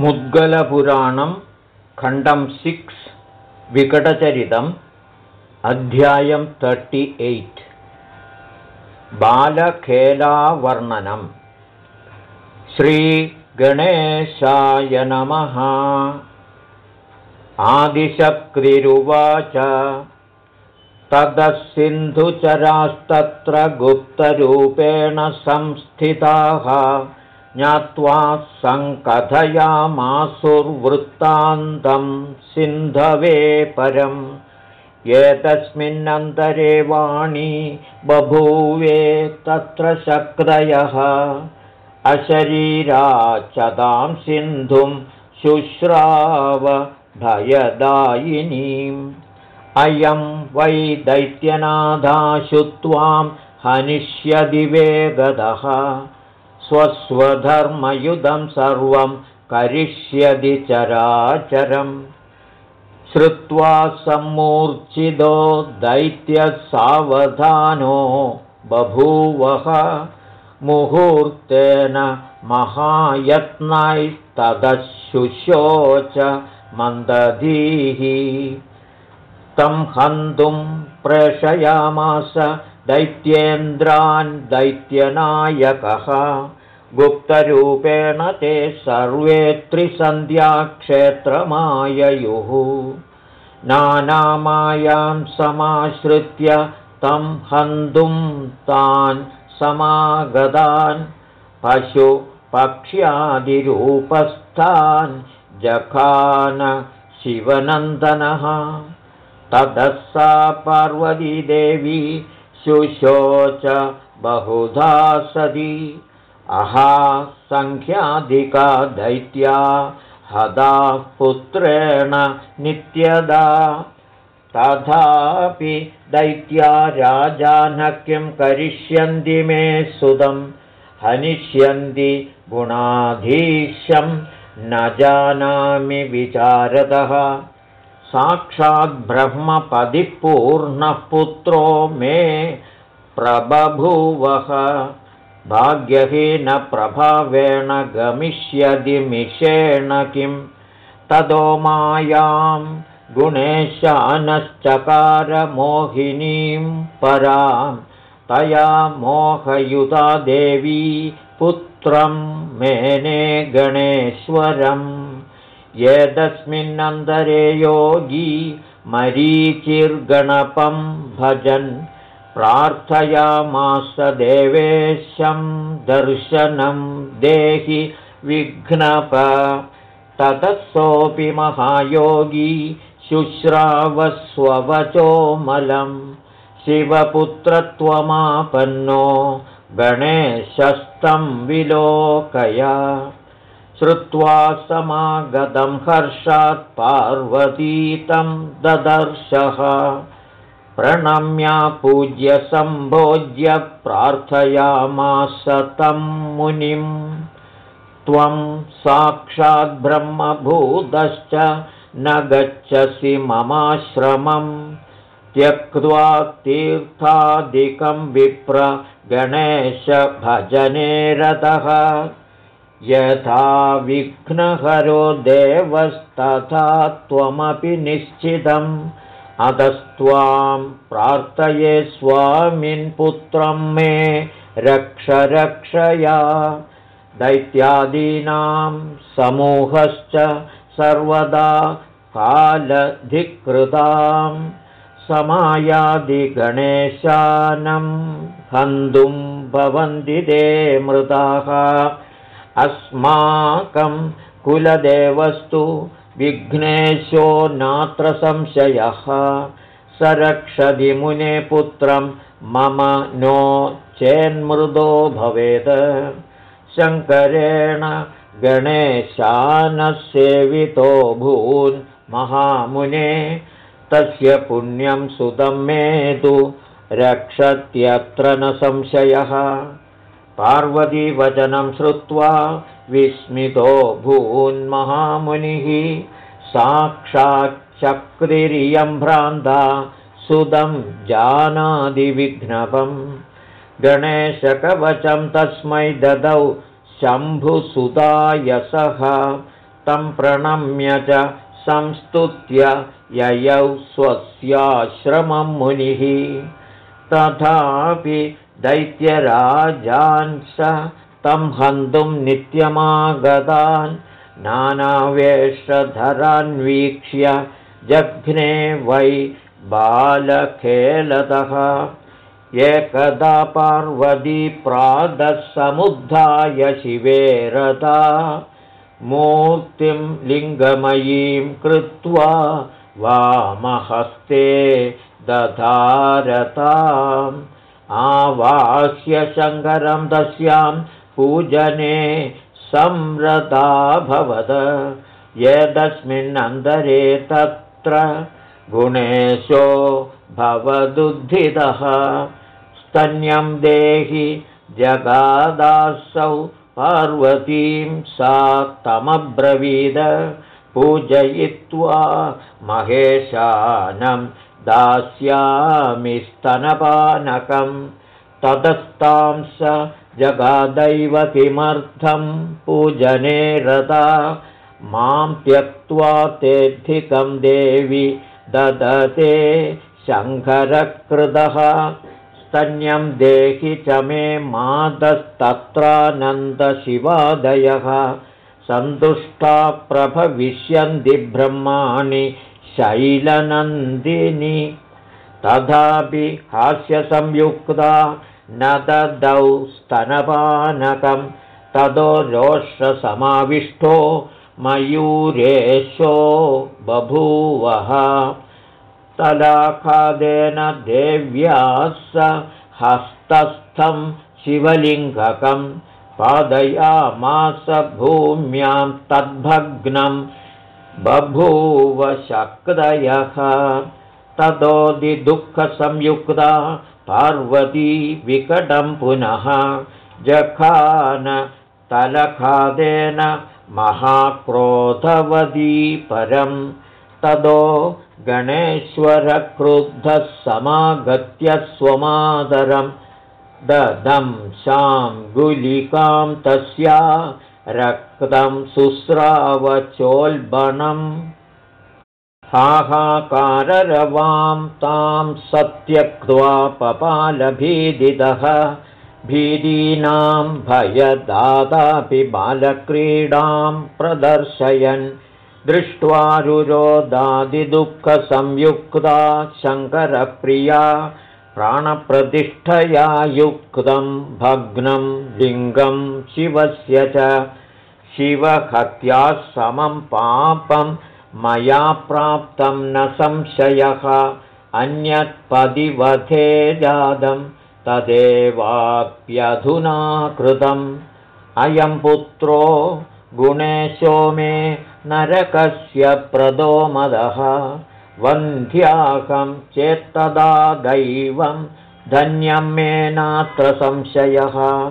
मुद्गलपुराणं खण्डं सिक्स् विकटचरितम् अध्यायं thirty eight बालखेलावर्णनम् श्रीगणेशाय नमः। आदिशक्तिरुवाच। ततः सिन्धुचरास्तत्र गुप्तरूपेण संस्थिताः ज्ञात्वा सङ्कथयामासुर्वृत्तान्तं सिन्धवे परम्। एतस्मिन्नन्तरे वाणी बभूवे तत्र शक्रयः। अशरीराचदां सिन्धुं शुश्राव भयदायिनीम्। अयं वै दैत्यनादाशु त्वां हनिष्यदि वेगदः स्वस्वधर्मयुधं सर्वं करिष्यदि चराचरम्। श्रुत्वा सम्मूर्च्छितो दैत्यसावधानो बभूवः। मुहूर्तेन महायत्नैस्तदशुशोच मन्दधीः। तं हन्तुं प्रेषयामास दैत्येन्द्रान् दैत्यनायकः गुप्तरूपेण ते सर्वे त्रिसन्ध्याक्षेत्रमाययुः। नानामायां समाश्रित्य तं हन्तुं तान् समागतान् पशुपक्ष्यादिरूपस्थान् जखान शिवनन्दनः। ततः सा पार्वतीदेवी शुशोच बहुधा सदी अहा सङ्ख्याधिका दैत्या हदाः पुत्रेण नित्यदा। तथापि दैत्या राजानः किं करिष्यन्ति मे सुदं। हनिष्यन्ति गुणाधीशं न जानामि विचारतः। साक्षाद्ब्रह्मपदिपूर्णः पुत्रो मे प्रबभूवः भाग्यहीनप्रभावेण गमिष्यति मिषेण किं ततो मायां गुणेशानश्चकारमोहिनीं परां तया मोहयुता देवी पुत्रं मेने गणेश्वरम्। एतस्मिन्नन्तरे योगी मरीचिर्गणपं भजन् प्रार्थयामास देवेशं दर्शनं देहि विघ्नप। ततः महायोगी शुश्रावस्ववचोमलं शिवपुत्रत्वमापन्नो गणेशस्तं विलोकया। श्रुत्वा समागतं हर्षात् पार्वतीतं ददर्शः प्रणम्या पूज्य सम्भोज्य प्रार्थयामास तं मुनिं त्वं साक्षाद्ब्रह्मभूतश्च न गच्छसि ममाश्रमं त्यक्त्वा तीर्थादिकं विप्र गणेशभजने रतः। यथा विघ्नहरो देवस्तथा त्वमपि निश्चितम् अतस्त्वां प्रार्थये स्वामिन्पुत्रं मे रक्ष रक्षया। दैत्यादीनां समूहश्च सर्वदा कालधिकृतां समायादिगणेशानं हन्तुं भवन्ति ते मृताः। अस्माकं कुलदेवस्तु विघ्नेशो नात्र संशयः। स रक्षति मुने पुत्रं मम नो चेन्मृदो भवेत् शङ्करेण गणेशानसेवितो भून् महामुने तस्य पुण्यं सुतं मे तु रक्षत्यत्र न संशयः। पार्वतीवचनं श्रुत्वा विस्मितो भून्महामुनिः साक्षाच्चक्रिरियं भ्रान्ता सुदं जानादिविघ्नपम् गणेशकवचं तस्मै ददौ शम्भुसुतायसः तं प्रणम्य च संस्तुत्य ययौ स्वस्याश्रमं मुनिः। तथापि दैत्यराजान् स तं हन्तुं नित्यमागतान् नानावेषधरान्वीक्ष्य जघ्ने वै बालखेलतः। एकदा पार्वती समुद्धाय शिवेरता मूर्तिं लिङ्गमयीं कृत्वा वामहस्ते दधारताम्। आवाह्य शङ्करं तस्यां पूजने संरताभवद यदस्मिन्नन्तरे तत्र गुणेशो भवदुद्धितः स्तन्यं देहि जगादासौ पार्वतीं सा तमब्रवीद। पूजयित्वा महेशानं दास्यामि स्तनपानकं। ततस्तां स जगादैव किमर्थं पूजने रता? मां त्यक्त्वा तेऽधिकं देवि ददते शङ्करकृतः स्तन्यं देहि च मे मातस्तत्रानन्दशिवादयः। सन्तुष्टा प्रभविष्यन्ति ब्रह्माणि शैलनन्दिनि। तथापि हास्यसंयुक्ता न ददौ स्तनपानकं ततो रोषसमाविष्टो मयूरेशो बभूवः। तलाखादेन देव्या स हस्तस्थं शिवलिङ्गकं पादयामास भूम्यां तद्भग्नं बभूवशक्तयः ततोदिदुःखसंयुक्ता पार्वती विकटं पुनः जखान तलखादेन महाक्रोधवदी परं। ततो गणेश्वरक्रुद्धः समागत्य स्वमादरं। ददं शां गुलिकां तस्या रक्तं शुस्रावचोल्बणम् हाहाकाररवां तां सत्यक्त्वा पपालभीदितः। भीदीनां भयदादापि बालक्रीडां प्रदर्शयन्। दृष्ट्वा रुरोदादिदुःखसंयुक्ता शङ्करप्रिया प्राणप्रतिष्ठया युक्तं भग्नं लिङ्गं शिवस्य च। शिवहत्या समं पापं मया प्राप्तं न संशयः अन्यत्पदिवधे जातं तदेवाप्यधुना कृतम्। अयं पुत्रो गुणेशो मे नरकस्य प्रदोमदः वन्ध्याकं चेत्तदा दैवं धन्यं मे नात्र संशयः।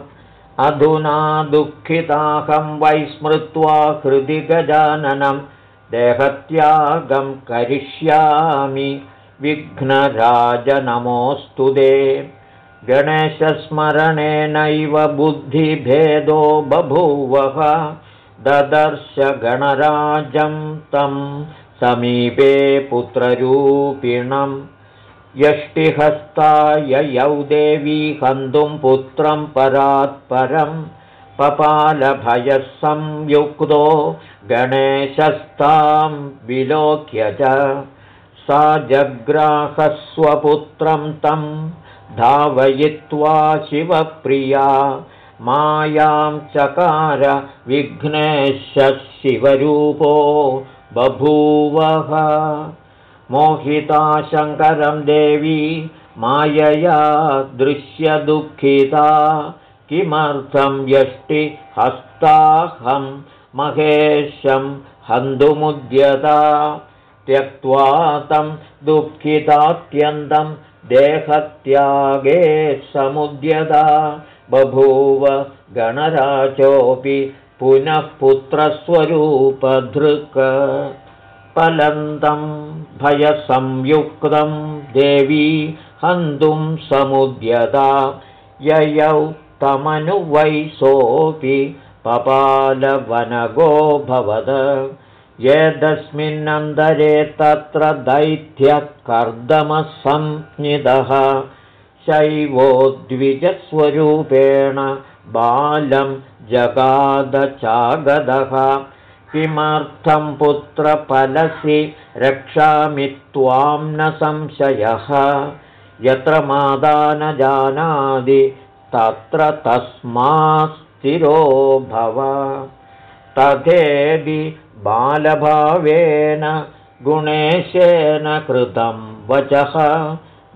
अधुना दुःखिताहं वैस्मृत्वा हृदि गजाननं देहत्यागं करिष्यामि विघ्नराजनमोऽस्तु दे। गणेशस्मरणेनैव बुद्धिभेदो बभूवः ददर्श गणराजं तं समीपे पुत्ररूपिणं यष्टिहस्ताय यौ देवी हन्तुं पुत्रं परात्परं पपालभयसंयुक्तो गणेशस्तां विलोक्य च सा जग्राहस्वपुत्रं तं धावयित्वा शिवप्रिया मायां चकार विघ्नेशः शिवरूपो बभूवः। मोहिता शङ्करं देवी मायया दृश्यदुःखिता किमर्थं यष्टिहस्ताहं महेशं हन्तुमुद्यता। त्यक्त्वा तं दुःखितात्यन्तं देहत्यागे समुद्यता। बभूव गणराजोऽपि पुनः पुत्रस्वरूपधृक्। पलन्तं भयसंयुक्तं देवी हन्तुं समुद्यता। ययौ तमनुवैसोऽपि पपालवनगो भवद यदस्मिन्नन्तरे तत्र दैत्यकर्दमसंज्ञितः शैवो द्विजस्वरूपेण बालं जगादचागदः। किमर्थं पुत्रफलसि रक्षामि त्वां न संशयः। यत्र मादा न जानाति तत्र तस्मास्तिरो भव। तथेदि बालभावेन गुणेशेन कृतं वचः।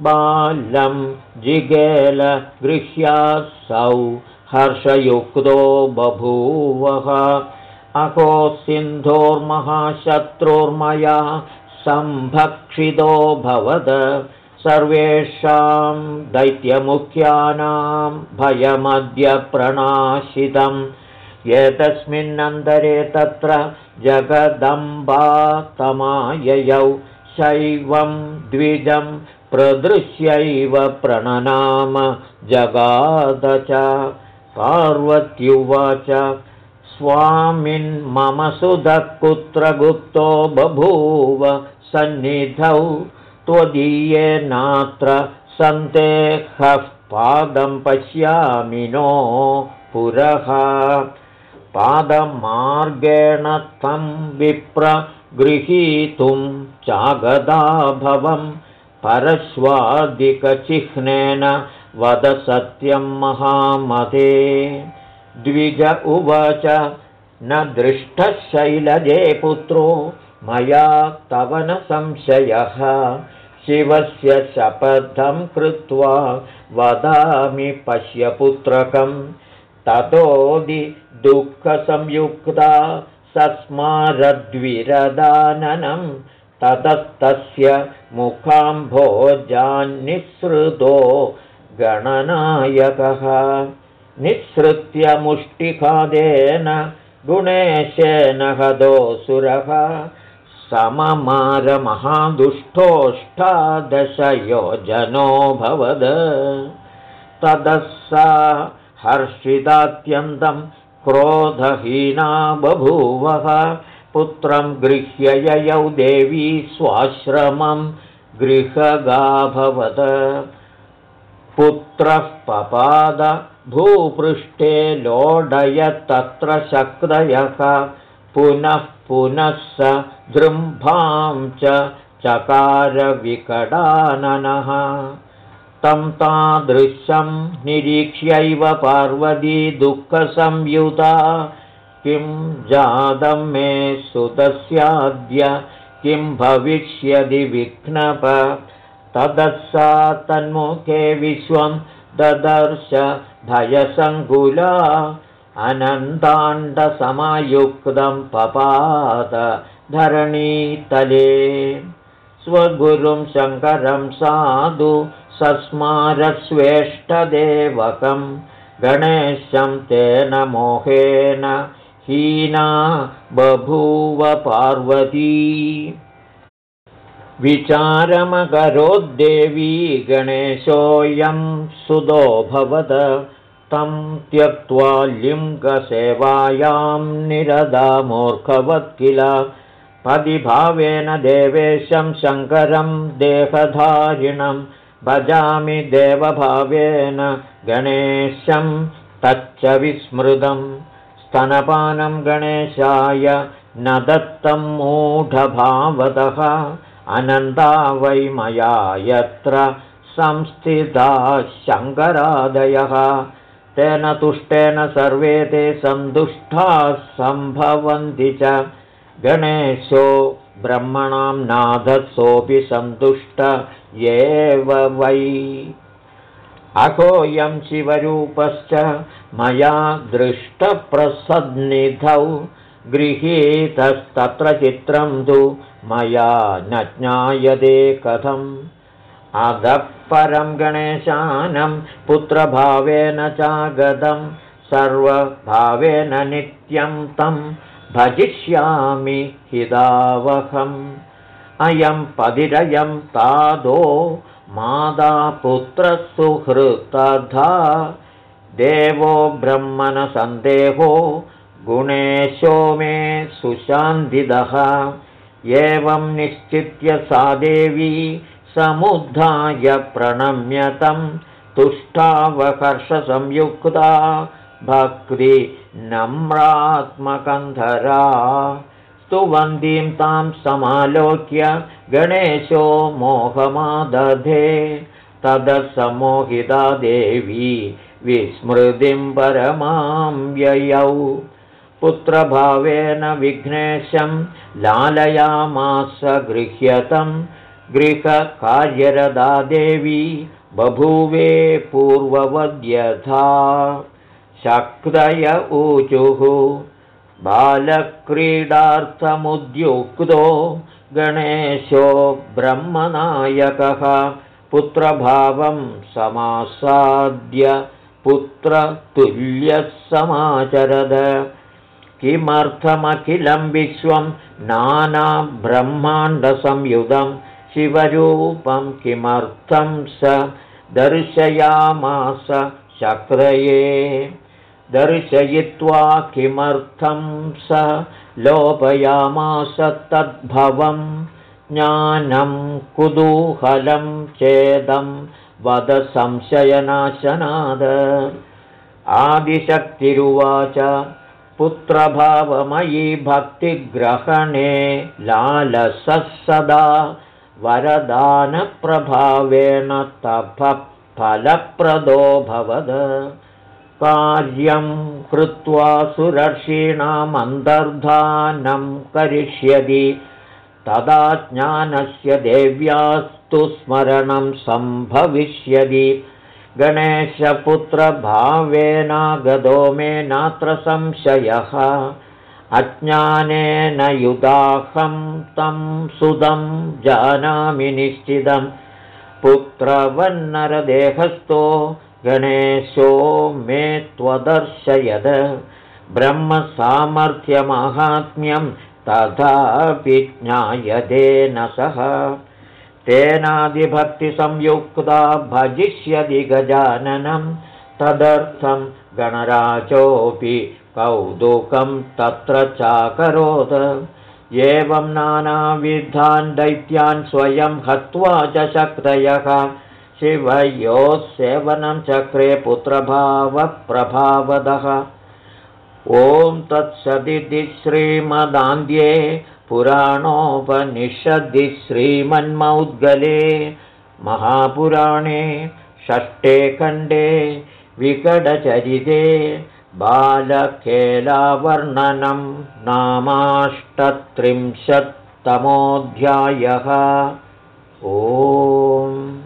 बालं जिगेल गृह्यासौ हर्षयुक्तो बभूवः। अहो सिन्धोर्महाशत्रुर्मया सम्भक्षितो भवद सर्वेषां दैत्यमुख्यानां भयमद्य प्रणाशितम् एतस्मिन्नन्तरे तत्र जगदम्बातमाययौ शैवं द्विजं प्रदृश्यैव प्रणनाम जगाद च। पार्वत्युवाच स्वामिन्मम सुधः कुत्र गुप्तो बभूव सन्निधौ त्वदीयेनात्र सन्देहः पादं पश्यामि नो पुरः। पादमार्गेण तं विप्र गृहीतुं चागदाभवं परश्वादिकचिह्नेन वद सत्यं महामते द्विज उवाच न दृष्टः शैलजे पुत्रो मया तव न संशयः। शिवस्य शपथं कृत्वा वदामि पश्यपुत्रकं। ततोदि दुःखसंयुक्ता सस्मारद्विरदाननं। ततस्तस्य मुखाम्भोजान्निःसृतो गणनायकः। निःसृत्य मुष्टिखादेन गुणेशेन हदोऽसुरः सममारमहादुष्टोऽष्टादशयोजनो भवद। ततः सा हर्षितात्यन्तं क्रोधहीना बभूवः। पुत्रं गृह्य ययौ देवी स्वाश्रमं गृहगाभवद। पुत्रः पपाद भूपृष्ठे लोडयत्तत्र शक्रयः पुनः पुनः स दृम्भां च चकारविकटाननः। तं तादृशं निरीक्ष्यैव पार्वती दुःखसंयुता। किं जातं मे सुतस्याद्य किं भविष्यति विघ्नप। ततः सा तन्मुखे विश्वं ददर्श भयसङ्कुला अनन्ताण्डसमयुक्तं पपात धरणीतले। स्वगुरुं शङ्करं साधु सस्मारस्वेष्टदेवकं। गणेशं तेन मोहेन हीना बभूव पार्वती। विचारमकरोद्देवी गणेशोऽयं सुदोऽभवद तं त्यक्त्वा लिङ्गसेवायां निरदामूर्खवत् किल पदिभावेन देवेशं शङ्करं देहधारिणं भजामि देवभावेन गणेशं तच्च विस्मृतं। स्तनपानं गणेशाय न दत्तं मूढभावतः अनन्ता वै मया यत्र संस्थिताः शङ्करादयः तेन तुष्टेन सर्वे ते सन्तुष्टाः सम्भवन्ति च। गणेशो ब्रह्मणां नाथसोऽपि सन्तुष्ट एव वै। अहोऽयं शिवरूपश्च मया दृष्टप्रसन्निधौ। गृहीतस्तत्र चित्रं तु मया न ज्ञायते कथम् अधः परं गणेशानं पुत्रभावेन चागतं सर्वभावेन नित्यं तं भजिष्यामि हिदावहम्। अयं पदिरयं तादो मादापुत्रसुहृत्तथा देवो ब्रह्मणसन्देहो गुणेशो मे सुशान्तिदः। एवं निश्चित्य सा देवी समुद्धाय प्रणम्यतं तुष्टावकर्षसंयुक्ता भक्तिनम्रात्मकन्धरा स्तुवन्दीं तां समालोक्य गणेशो मोहमादधे। तदसमोहिता देवी विस्मृतिं परमां व्ययौ। पुत्रभावेन विघ्नेशं लालयामास गृह्यतं गृहकार्यरदा देवी बभूवे पूर्ववद्यथा। शक्तय ऊचुः बालक्रीडार्थमुद्युक्तो गणेशो ब्रह्मनायकः। पुत्रभावं समासाद्य पुत्रतुल्यः समाचरद किमर्थमखिलं विश्वं नानाब्रह्माण्डसंयुधं शिवरूपं किमर्थं स दर्शयामास शक्रये दर्शयित्वा किमर्थं स लोपयामास तद्भवं? ज्ञानं कुतूहलं चेदं वद संशयनाशनाद। आदिशक्तिरुवाच पुत्रभावमयी भक्तिग्रहणे लालसः सदा वरदानप्रभावेण तपः फलप्रदो भवद। कार्यं कृत्वा सुरर्षीणामन्तर्धानं करिष्यति। तदा ज्ञानस्य देव्यास्तु स्मरणं सम्भविष्यति। गणेशपुत्रभावेनागतो मे नात्र संशयः अज्ञानेन युदाहं तं सुदं जानामि निश्चितं। पुत्रवन्नरदेहस्थो गणेशो मे त्वदर्शयद। ब्रह्मसामर्थ्यमाहात्म्यं तथापि ज्ञायते न सः। तेनादिभक्तिसंयुक्ता भजिष्यति गजाननं। तदर्थं गणराजोऽपि कौतुकं तत्र चाकरोत्। एवं नानाविधान् दैत्यान् स्वयं हत्वा च शक्तयः। शिवयोः सेवनं चक्रे पुत्रभावप्रभावदः। ॐ तत्सदिति श्रीमदान्ध्ये पुराणोपनिषदि श्रीमन्मौद्गले महापुराणे षष्ठे खण्डे विकटचरिते बालखेलावर्णनं नामाष्टत्रिंशत्तमोऽध्यायः। ॐ